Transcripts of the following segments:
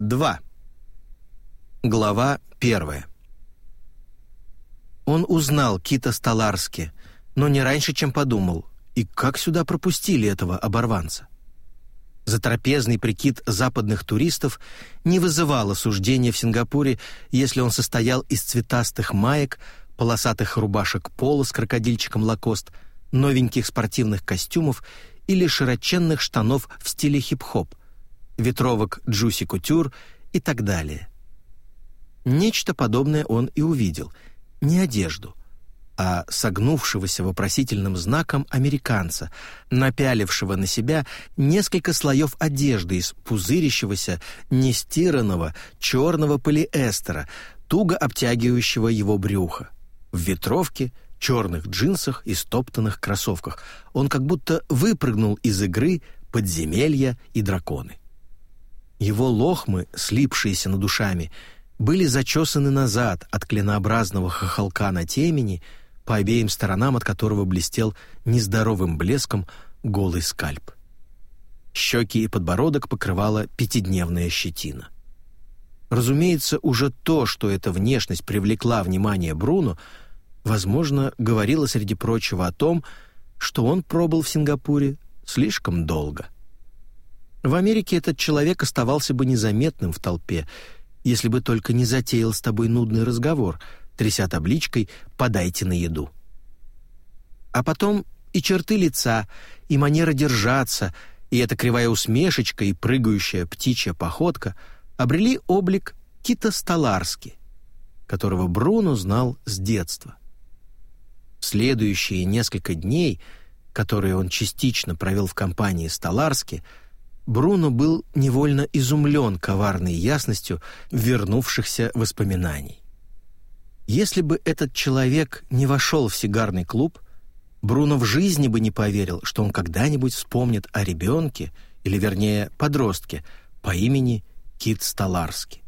2. Глава 1. Он узнал Кита Столарски, но не раньше, чем подумал, и как сюда пропустили этого оборванца. Затрапезный прикид западных туристов не вызывал осуждения в Сингапуре, если он состоял из цветастых маек, полосатых рубашек пола с крокодильчиком лакост, новеньких спортивных костюмов или широченных штанов в стиле хип-хоп, ветровок Джуси Кутюр и так далее. Нечто подобное он и увидел. Не одежду, а согнувшегося вопросительным знаком американца, напялившего на себя несколько слоев одежды из пузырящегося, нестиранного, черного полиэстера, туго обтягивающего его брюхо. В ветровке, черных джинсах и стоптанных кроссовках он как будто выпрыгнул из игры «Подземелья и драконы». Его лохмы, слипшиеся над душами, были зачесаны назад от клинообразного хохолка на темени, по обеим сторонам от которого блестел нездоровым блеском голый скальп. Щеки и подбородок покрывала пятидневная щетина. Разумеется, уже то, что эта внешность привлекла внимание Бруно, возможно, говорило среди прочего о том, что он пробыл в Сингапуре слишком долго — в Америке этот человек оставался бы незаметным в толпе, если бы только не затеял с тобой нудный разговор, тряся табличкой «подайте на еду». А потом и черты лица, и манера держаться, и эта кривая усмешечка, и прыгающая птичья походка обрели облик Кита Столарски, которого Бруно знал с детства. В следующие несколько дней, которые он частично провел в компании Столарски, Бруно был невольно изумлен коварной ясностью вернувшихся воспоминаний. Если бы этот человек не вошел в сигарный клуб, Бруно в жизни бы не поверил, что он когда-нибудь вспомнит о ребенке, или вернее подростке, по имени Кит Столарски.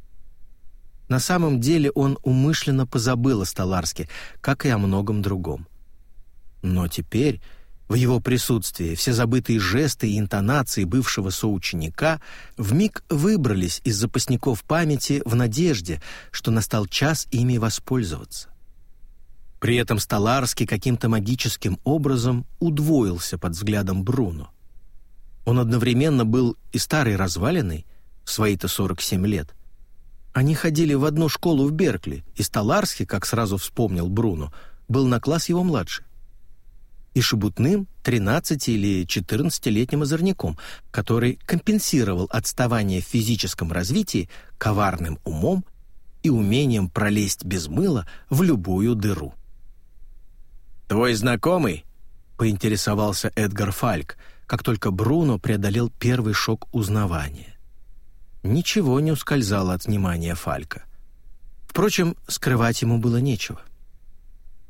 На самом деле он умышленно позабыл о Столарске, как и о многом другом. Но теперь в его присутствии все забытые жесты и интонации бывшего соученика вмиг выбрались из запасников памяти в надежде, что настал час ими воспользоваться. При этом Столарский каким-то магическим образом удвоился под взглядом Бруно. Он одновременно был и старый разваленный, свои-то 47 лет. Они ходили в одну школу в Беркли, и Столарский, как сразу вспомнил Бруно, был на класс его младше и шебутным 13 или 14-летним озорником, который компенсировал отставание в физическом развитии коварным умом и умением пролезть без мыла в любую дыру. «Твой знакомый?» — поинтересовался Эдгар Фальк, как только Бруно преодолел первый шок узнавания. Ничего не ускользало от внимания Фалька. Впрочем, скрывать ему было нечего.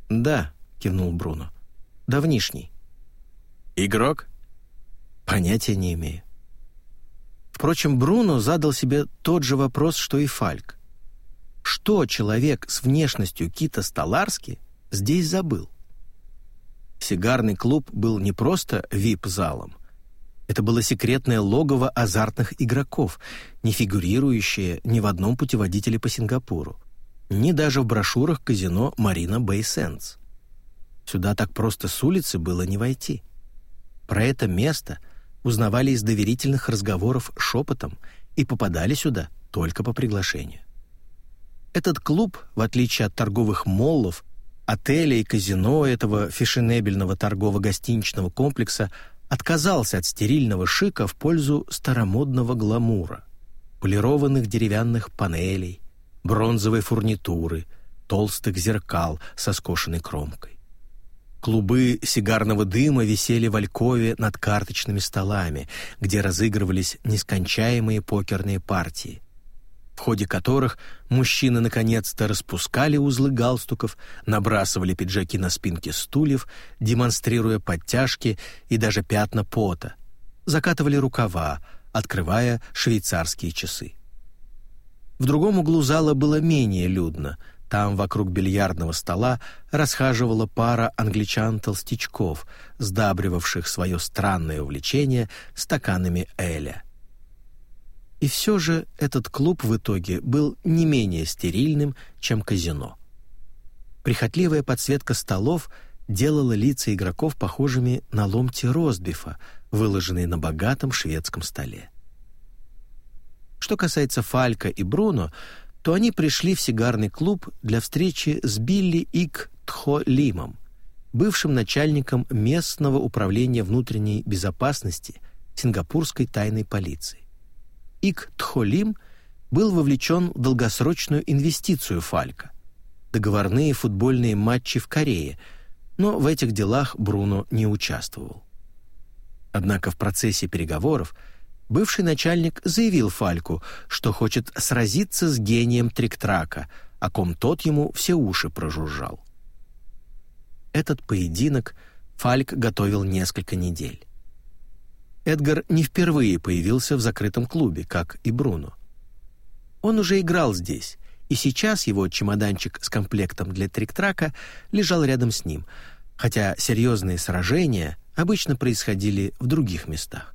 «Да», — кивнул Бруно, — Давнишний. Игрок? Понятия не имею. Впрочем, Бруно задал себе тот же вопрос, что и Фальк. Что человек с внешностью Кита Столарски здесь забыл? Сигарный клуб был не просто вип-залом. Это было секретное логово азартных игроков, не фигурирующее ни в одном путеводителе по Сингапуру, ни даже в брошюрах казино «Марина Бэй Сенс». Сюда так просто с улицы было не войти. Про это место узнавали из доверительных разговоров шепотом и попадали сюда только по приглашению. Этот клуб, в отличие от торговых моллов, отелей и казино этого фешенебельного торгово-гостиничного комплекса, отказался от стерильного шика в пользу старомодного гламура, полированных деревянных панелей, бронзовой фурнитуры, толстых зеркал со скошенной кромкой. Клубы сигарного дыма висели в алькове над карточными столами, где разыгрывались нескончаемые покерные партии, в ходе которых мужчины наконец-то распускали узлы галстуков, набрасывали пиджаки на спинки стульев, демонстрируя подтяжки и даже пятна пота, закатывали рукава, открывая швейцарские часы. В другом углу зала было менее людно — там вокруг бильярдного стола расхаживала пара англичан-толстячков, сдабривавших свое странное увлечение стаканами Эля. И все же этот клуб в итоге был не менее стерильным, чем казино. Прихотливая подсветка столов делала лица игроков похожими на ломти ростбифа, выложенные на богатом шведском столе. Что касается Фалька и Бруно, то они пришли в сигарный клуб для встречи с Билли Ик Тхо Лимом, бывшим начальником местного управления внутренней безопасности сингапурской тайной полиции. Ик Тхолим был вовлечен в долгосрочную инвестицию Фалька – договорные футбольные матчи в Корее, но в этих делах Бруно не участвовал. Однако в процессе переговоров бывший начальник заявил Фальку, что хочет сразиться с гением Триктрака, о ком тот ему все уши прожужжал. Этот поединок Фальк готовил несколько недель. Эдгар не впервые появился в закрытом клубе, как и Бруно. Он уже играл здесь, и сейчас его чемоданчик с комплектом для трик-трака лежал рядом с ним, хотя серьезные сражения обычно происходили в других местах.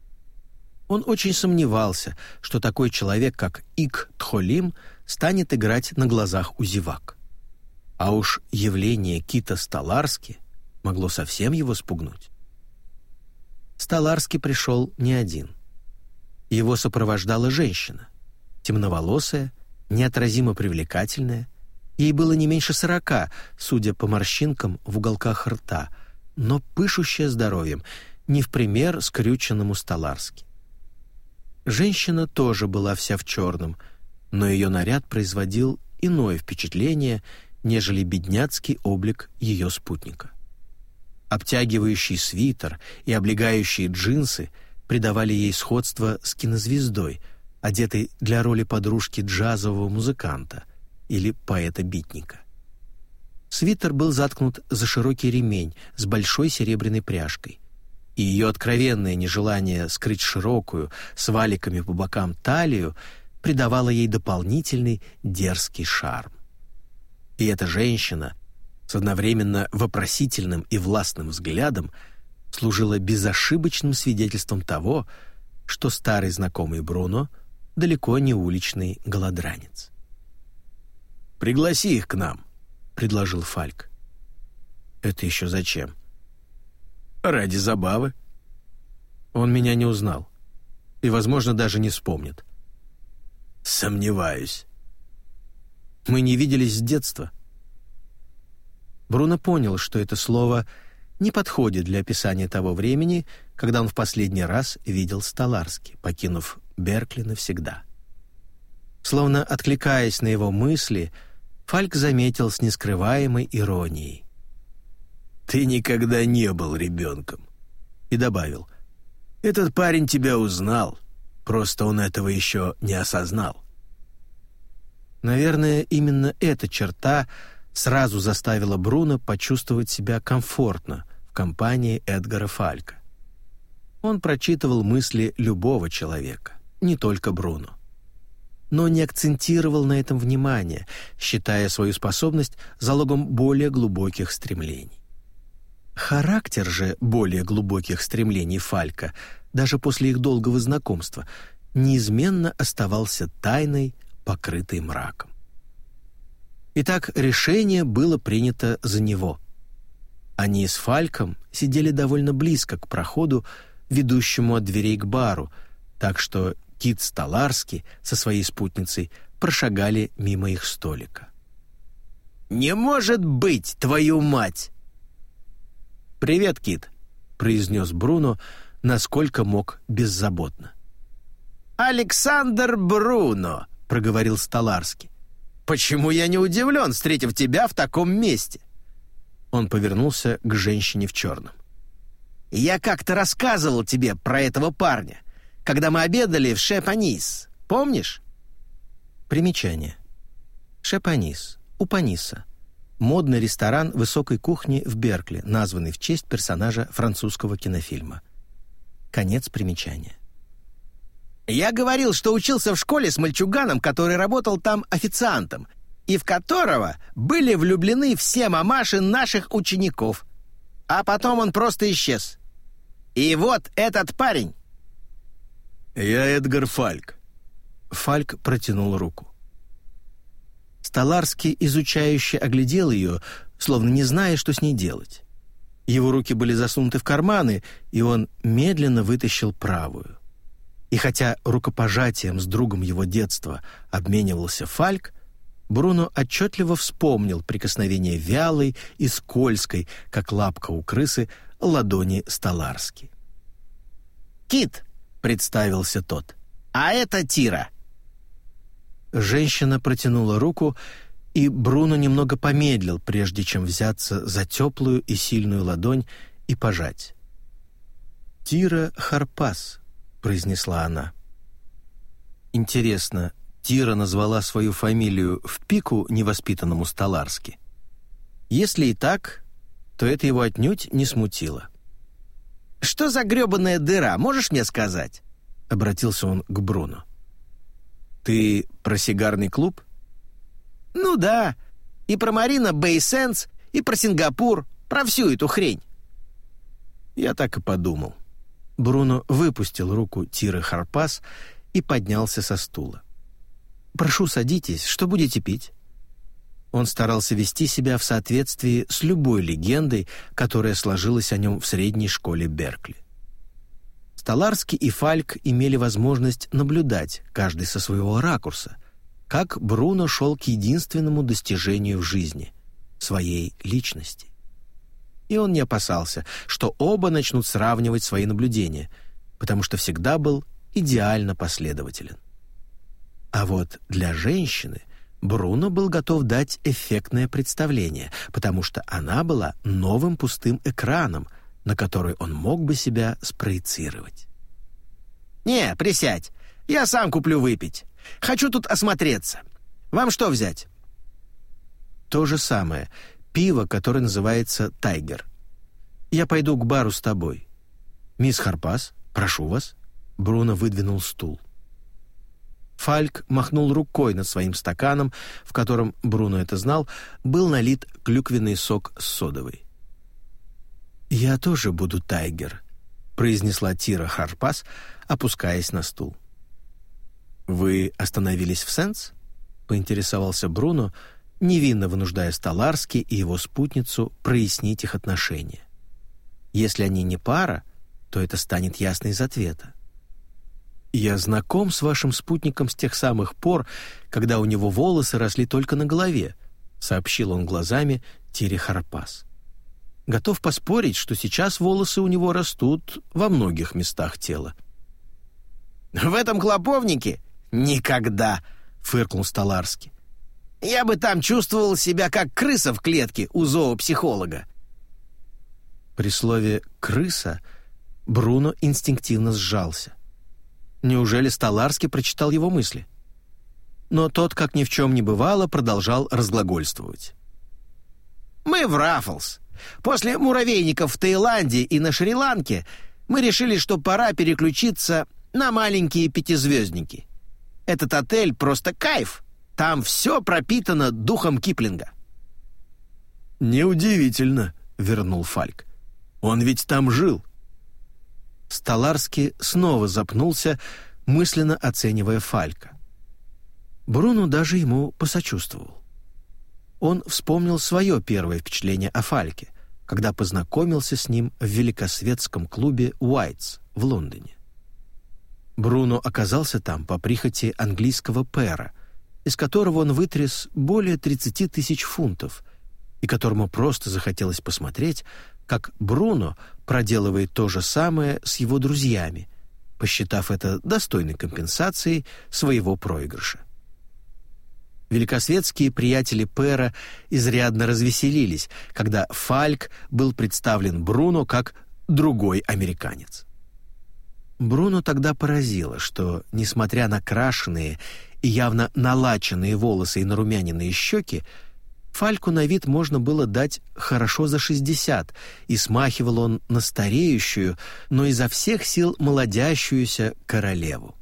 Он очень сомневался, что такой человек, как Ик Тхолим, станет играть на глазах у зевак. А уж явление Кита Столарски могло совсем его спугнуть. Столарский пришел не один. Его сопровождала женщина, темноволосая, неотразимо привлекательная. Ей было не меньше сорока, судя по морщинкам в уголках рта, но пышущая здоровьем, не в пример скрюченному Столарски. Женщина тоже была вся в черном, но ее наряд производил иное впечатление, нежели бедняцкий облик ее спутника. Обтягивающий свитер и облегающие джинсы придавали ей сходство с кинозвездой, одетой для роли подружки джазового музыканта или поэта-битника. Свитер был заткнут за широкий ремень с большой серебряной пряжкой, и ее откровенное нежелание скрыть широкую, с валиками по бокам талию, придавало ей дополнительный дерзкий шарм. И эта женщина — с одновременно вопросительным и властным взглядом служила безошибочным свидетельством того, что старый знакомый Бруно далеко не уличный голодранец. «Пригласи их к нам», — предложил Фальк. «Это еще зачем?» «Ради забавы». Он меня не узнал и, возможно, даже не вспомнит. «Сомневаюсь». «Мы не виделись с детства», Бруно понял, что это слово не подходит для описания того времени, когда он в последний раз видел Столарски, покинув Беркли навсегда. Словно откликаясь на его мысли, Фальк заметил с нескрываемой иронией. «Ты никогда не был ребенком», и добавил, «Этот парень тебя узнал, просто он этого еще не осознал». Наверное, именно эта черта — сразу заставила Бруно почувствовать себя комфортно в компании Эдгара Фалька. Он прочитывал мысли любого человека, не только Бруно. Но не акцентировал на этом внимание, считая свою способность залогом более глубоких стремлений. Характер же более глубоких стремлений Фалька, даже после их долгого знакомства, неизменно оставался тайной, покрытой мраком. Итак, решение было принято за него. Они с Фальком сидели довольно близко к проходу, ведущему от дверей к бару, так что Кит Столарский со своей спутницей прошагали мимо их столика. «Не может быть, твою мать!» «Привет, Кит», — произнес Бруно, насколько мог беззаботно. «Александр Бруно», — проговорил Столарский. Почему я не удивлен, встретив тебя в таком месте?» Он повернулся к женщине в черном. «Я как-то рассказывал тебе про этого парня, когда мы обедали в Шепанис. Помнишь?» Примечание. Шепанис. Упаниса. Модный ресторан высокой кухни в Беркли, названный в честь персонажа французского кинофильма. Конец примечания. Я говорил, что учился в школе с мальчуганом, который работал там официантом, и в которого были влюблены все мамаши наших учеников. А потом он просто исчез. И вот этот парень. «Я Эдгар Фальк». Фальк протянул руку. Столарский изучающе оглядел ее, словно не зная, что с ней делать. Его руки были засунуты в карманы, и он медленно вытащил правую. И хотя рукопожатием с другом его детства обменивался Фальк, Бруно отчетливо вспомнил прикосновение вялой и скользкой, как лапка у крысы, ладони Столарски. «Кит!» — представился тот. «А это Тира!» Женщина протянула руку, и Бруно немного помедлил, прежде чем взяться за теплую и сильную ладонь и пожать. «Тира Харпас», — произнесла она. «Интересно, Тира назвала свою фамилию в пику невоспитанному Столарски. Если и так, то это его отнюдь не смутило. «Что за грёбаная дыра, можешь мне сказать?» — обратился он к Бруно. «Ты про сигарный клуб?» «Ну да, и про Марина Бейсенс, и про Сингапур, про всю эту хрень». Я так и подумал. Бруно выпустил руку Тиры Харпас и поднялся со стула. «Прошу, садитесь. Что будете пить?» Он старался вести себя в соответствии с любой легендой, которая сложилась о нем в средней школе Беркли. Столарский и Фальк имели возможность наблюдать, каждый со своего ракурса, как Бруно шел к единственному достижению в жизни — своей личности. И он не опасался, что оба начнут сравнивать свои наблюдения, потому что всегда был идеально последователен. А вот для женщины Бруно был готов дать эффектное представление, потому что она была новым пустым экраном, на который он мог бы себя спроецировать. «Не, присядь. Я сам куплю выпить. Хочу тут осмотреться. Вам что взять?» «То же самое. Пиво, которое называется «Тайгер». Я пойду к бару с тобой. Мисс Харпас, прошу вас». Бруно выдвинул стул. Фальк махнул рукой над своим стаканом, в котором, Бруно это знал, был налит клюквенный сок с содовой. «Я тоже буду тайгер», — произнесла Тира Харпас, опускаясь на стул. «Вы остановились в Сенс?» — поинтересовался Бруно, невинно вынуждая Столарски и его спутницу прояснить их отношения. Если они не пара, то это станет ясно из ответа. «Я знаком с вашим спутником с тех самых пор, когда у него волосы росли только на голове», сообщил он глазами Тире Харпас. «Готов поспорить, что сейчас волосы у него растут во многих местах тела». «В этом клоповнике? Никогда!» — фыркнул Столарский. «Я бы там чувствовал себя как крыса в клетке у зоопсихолога». При слове «крыса» Бруно инстинктивно сжался. Неужели Столарский прочитал его мысли? Но тот, как ни в чем не бывало, продолжал разглагольствовать. «Мы в Раффлс. После муравейников в Таиланде и на Шри-Ланке мы решили, что пора переключиться на маленькие пятизвездники. Этот отель просто кайф. Там все пропитано духом Киплинга». «Неудивительно», — вернул Фальк. «Он ведь там жил». Столарский снова запнулся, мысленно оценивая Фалька. Бруно даже ему посочувствовал. Он вспомнил свое первое впечатление о Фальке, когда познакомился с ним в великосветском клубе «Уайтс» в Лондоне. Бруно оказался там по прихоти английского пэра, из которого он вытряс более 30 тысяч фунтов, и которому просто захотелось посмотреть, как Бруно проделывает то же самое с его друзьями, посчитав это достойной компенсацией своего проигрыша. Великосветские приятели Пэра изрядно развеселились, когда Фальк был представлен Бруно как другой американец. Бруно тогда поразило, что, несмотря на крашеные и явно налаченные волосы и нарумяненные щеки, Фальку на вид можно было дать хорошо за 60, и смахивал он на стареющую, но изо всех сил молодящуюся королеву.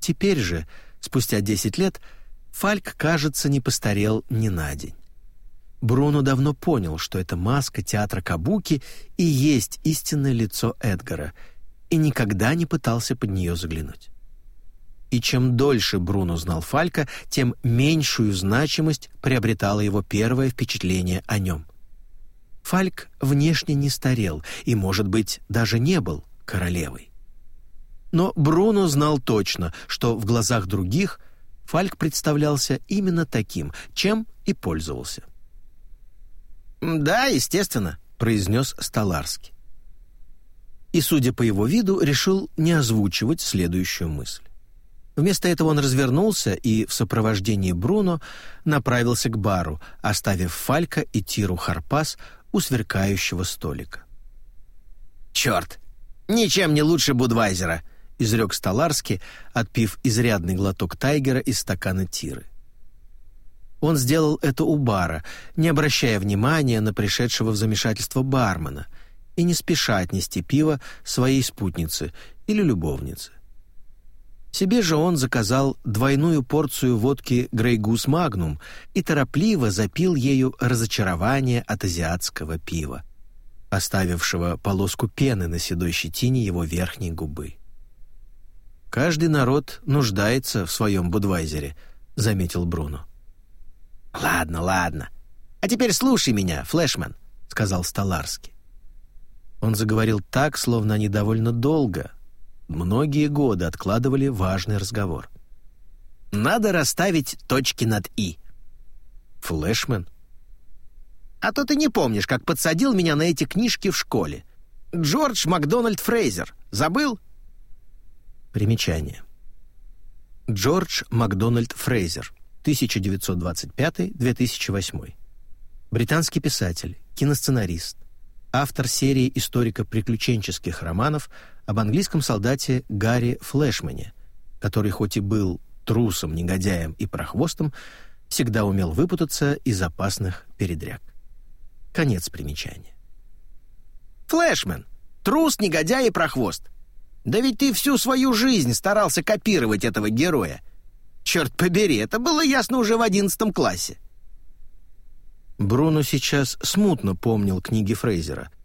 Теперь же, спустя 10 лет, Фальк, кажется, не постарел ни на день. Бруно давно понял, что эта маска театра Кабуки и есть истинное лицо Эдгара, и никогда не пытался под нее заглянуть. И чем дольше Бруно знал Фалька, тем меньшую значимость приобретало его первое впечатление о нем. Фальк внешне не старел и, может быть, даже не был королевой. Но Бруно знал точно, что в глазах других Фальк представлялся именно таким, чем и пользовался. «Да, естественно», — произнес Столарский. И, судя по его виду, решил не озвучивать следующую мысль. Вместо этого он развернулся и в сопровождении Бруно направился к бару, оставив Фалька и Тиру Харпас у сверкающего столика. «Черт! Ничем не лучше Будвайзера!» — изрек Столарский, отпив изрядный глоток Тайгера из стакана Тиры. Он сделал это у бара, не обращая внимания на пришедшего в замешательство бармена и не спеша отнести пиво своей спутнице или любовнице. Себе же он заказал двойную порцию водки «Грейгус Магнум» и торопливо запил ею разочарование от азиатского пива, оставившего полоску пены на седой щетине его верхней губы. «Каждый народ нуждается в своем Будвайзере», — заметил Бруно. «Ладно, ладно. А теперь слушай меня, Флешман», — сказал Столарский. Он заговорил так, словно они довольно долго, многие годы откладывали важный разговор. «Надо расставить точки над «и». «Флэшмен?» «А то ты не помнишь, как подсадил меня на эти книжки в школе. Джордж Макдональд Фрейзер. Забыл?» Примечание. Джордж Макдональд Фрейзер, 1925-2008. Британский писатель, киносценарист, автор серии историко-приключенческих романов об английском солдате Гарри Флешмане, который хоть и был трусом, негодяем и прохвостом, всегда умел выпутаться из опасных передряг. Конец примечания. «Флешмен! Трус, негодяй и прохвост! Да ведь ты всю свою жизнь старался копировать этого героя! Черт побери, это было ясно уже в одиннадцатом классе!» Бруно сейчас смутно помнил книги Фрейзера —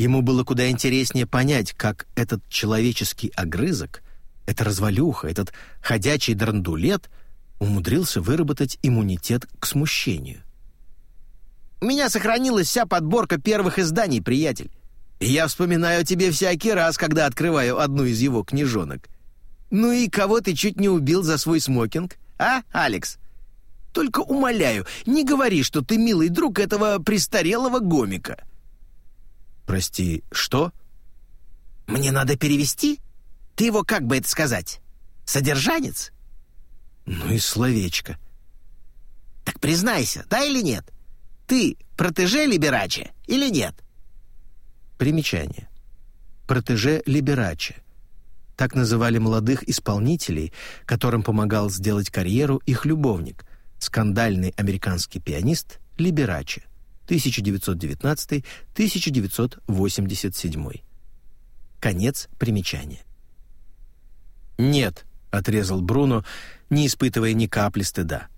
Ему было куда интереснее понять, как этот человеческий огрызок, эта развалюха, этот ходячий драндулет умудрился выработать иммунитет к смущению. «У меня сохранилась вся подборка первых изданий, приятель. Я вспоминаю о тебе всякий раз, когда открываю одну из его книжонок. Ну и кого ты чуть не убил за свой смокинг, а, Алекс? Только умоляю, не говори, что ты милый друг этого престарелого гомика». «Прости, что?» «Мне надо перевести? Ты его, как бы это сказать, содержанец?» «Ну и словечко». «Так признайся, да или нет? Ты протеже Либераче или нет?» Примечание. Протеже Либераче. Так называли молодых исполнителей, которым помогал сделать карьеру их любовник, скандальный американский пианист Либераче. 1919-1987. Конец примечания. «Нет», — отрезал Бруно, не испытывая ни капли стыда.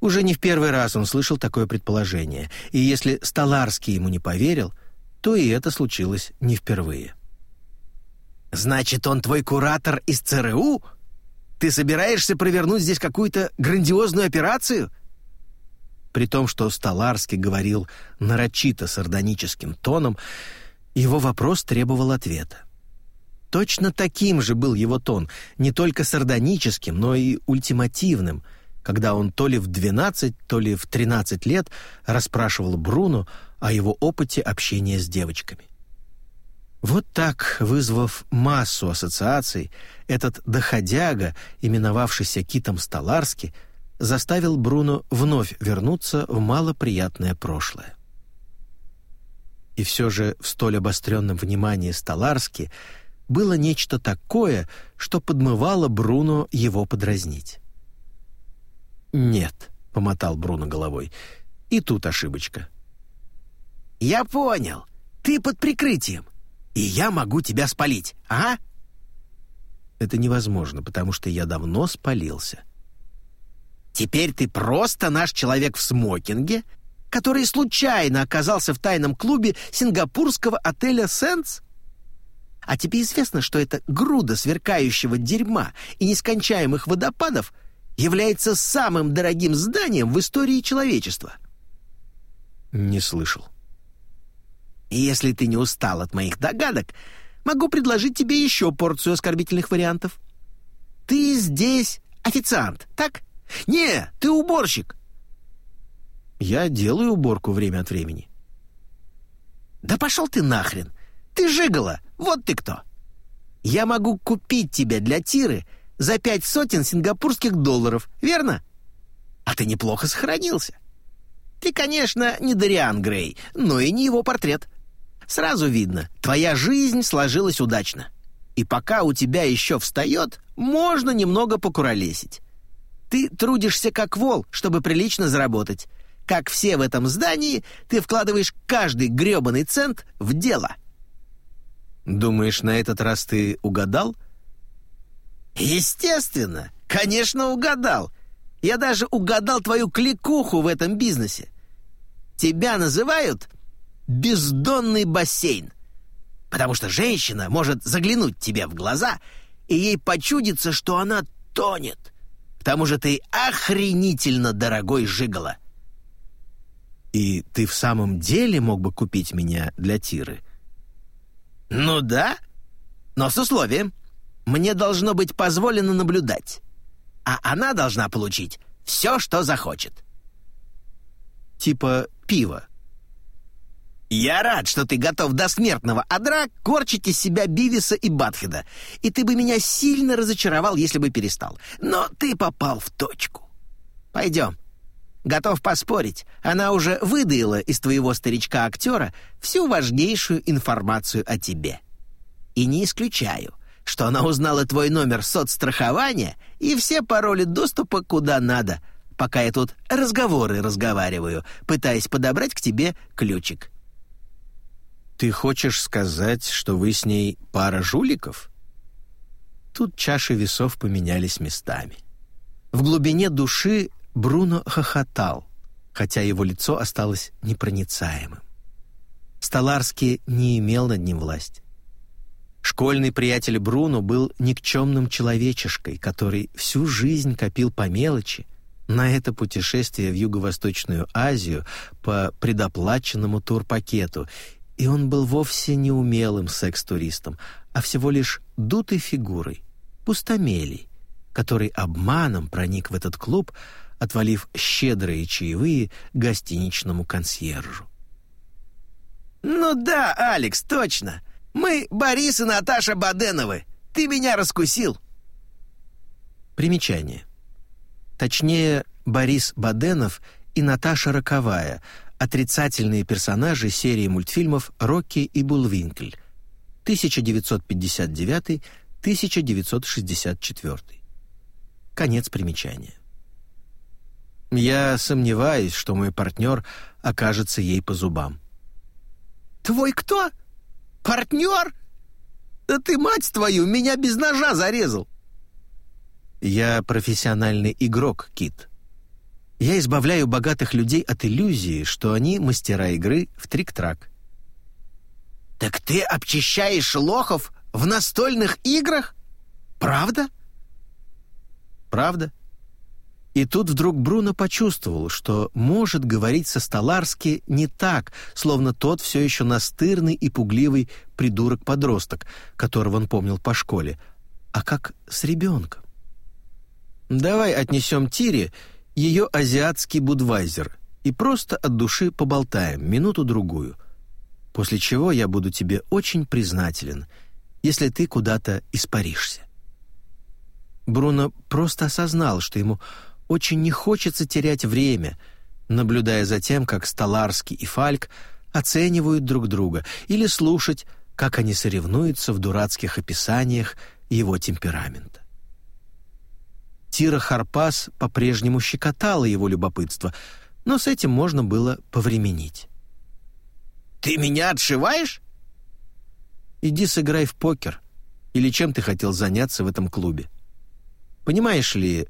Уже не в первый раз он слышал такое предположение, и если Столарский ему не поверил, то и это случилось не впервые. «Значит, он твой куратор из ЦРУ? Ты собираешься провернуть здесь какую-то грандиозную операцию?» При том, что Столарский говорил нарочито сардоническим тоном, его вопрос требовал ответа. Точно таким же был его тон, не только сардоническим, но и ультимативным, когда он то ли в 12, то ли в 13 лет расспрашивал Бруно о его опыте общения с девочками. Вот так, вызвав массу ассоциаций, этот доходяга, именовавшийся Китом Столарски, заставил Бруно вновь вернуться в малоприятное прошлое. И все же в столь обостренном внимании Столарски было нечто такое, что подмывало Бруно его подразнить. «Нет», — помотал Бруно головой, — «и тут ошибочка». «Я понял. Ты под прикрытием, и я могу тебя спалить, ага?» «Это невозможно, потому что я давно спалился». Теперь ты просто наш человек в смокинге, который случайно оказался в тайном клубе сингапурского отеля «Сенс»? А тебе известно, что эта груда сверкающего дерьма и нескончаемых водопадов является самым дорогим зданием в истории человечества?» «Не слышал». Если ты не устал от моих догадок, могу предложить тебе еще порцию оскорбительных вариантов. Ты здесь официант, так? Не, ты уборщик. Я делаю уборку время от времени. Да пошел ты нахрен. Ты жигала, вот ты кто. Я могу купить тебя для тиры за пять сотен сингапурских долларов, верно? А ты неплохо сохранился. Ты, конечно, не Дариан Грей, но и не его портрет. Сразу видно, твоя жизнь сложилась удачно. И пока у тебя еще встает, можно немного покуролесить. Ты трудишься как вол, чтобы прилично заработать. Как все в этом здании, ты вкладываешь каждый грёбаный цент в дело. Думаешь, на этот раз ты угадал? Естественно, конечно, угадал. Я даже угадал твою кликуху в этом бизнесе. Тебя называют бездонный бассейн. Потому что женщина может заглянуть тебе в глаза, и ей почудится, что она тонет. К тому же ты охренительно дорогой жигало. И ты в самом деле мог бы купить меня для Тиры? Ну да, но с условием. Мне должно быть позволено наблюдать. А она должна получить все, что захочет. Типа пиво. «Я рад, что ты готов до смертного адра корчить из себя Бивиса и Батхеда, и ты бы меня сильно разочаровал, если бы перестал. Но ты попал в точку. Пойдем. Готов поспорить, она уже выдаила из твоего старичка-актера всю важнейшую информацию о тебе. И не исключаю, что она узнала твой номер соцстрахования и все пароли доступа куда надо, пока я тут разговоры разговариваю, пытаясь подобрать к тебе ключик». Ты хочешь сказать, что вы с ней пара жуликов? Тут чаши весов поменялись местами. В глубине души Бруно хохотал, хотя его лицо осталось непроницаемым. Столарский не имел над ним власти. Школьный приятель Бруно был никчемным человечешкой, который всю жизнь копил по мелочи на это путешествие в Юго-Восточную Азию по предоплаченному турпакету и он был вовсе не умелым секс-туристом, а всего лишь дутой фигурой, пустомелей, который обманом проник в этот клуб, отвалив щедрые чаевые гостиничному консьержу. «Ну да, Алекс, точно. Мы Борис и Наташа Баденовы. Ты меня раскусил». Примечание. Точнее, Борис Баденов и Наташа Роковая — отрицательные персонажи серии мультфильмов «Рокки и Булвинкль» 1959-1964. Конец примечания. Я сомневаюсь, что мой партнер окажется ей по зубам. «Твой кто? Партнер? Да ты, мать твою, меня без ножа зарезал!» «Я профессиональный игрок, Кит», я избавляю богатых людей от иллюзии, что они мастера игры в трик-трак. «Так ты обчищаешь лохов в настольных играх? Правда?» «Правда». И тут вдруг Бруно почувствовал, что может говорить со Столарски не так, словно тот все еще настырный и пугливый придурок-подросток, которого он помнил по школе, а как с ребенком. «Давай отнесем Тире ее азиатский будвайзер и просто от души поболтаем минуту-другую, после чего я буду тебе очень признателен, если ты куда-то испаришься». Бруно просто осознал, что ему очень не хочется терять время, наблюдая за тем, как Столарский и Фальк оценивают друг друга, или слушать, как они соревнуются в дурацких описаниях его темперамента. Тира Харпас по-прежнему щекотала его любопытство, но с этим можно было повременить. «Ты меня отшиваешь?» «Иди сыграй в покер. Или чем ты хотел заняться в этом клубе? Понимаешь ли,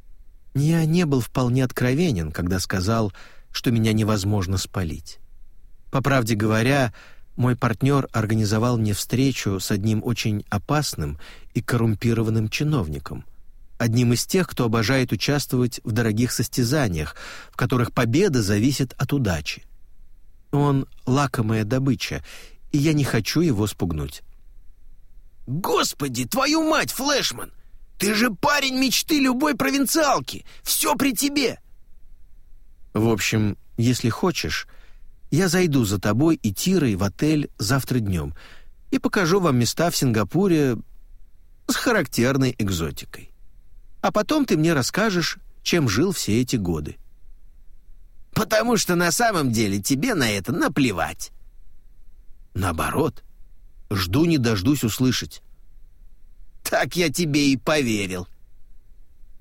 я не был вполне откровенен, когда сказал, что меня невозможно спалить. По правде говоря, Мой партнер организовал мне встречу с одним очень опасным и коррумпированным чиновником, одним из тех, кто обожает участвовать в дорогих состязаниях, в которых победа зависит от удачи. Он лакомая добыча, и я не хочу его спугнуть. «Господи, твою мать, Флешман! Ты же парень мечты любой провинциалки! Все при тебе!» «В общем, если хочешь, я зайду за тобой и Тирой в отель завтра днем и покажу вам места в Сингапуре с характерной экзотикой. А потом ты мне расскажешь, чем жил все эти годы». «Потому что на самом деле тебе на это наплевать». «Наоборот, жду не дождусь услышать». «Так я тебе и поверил»,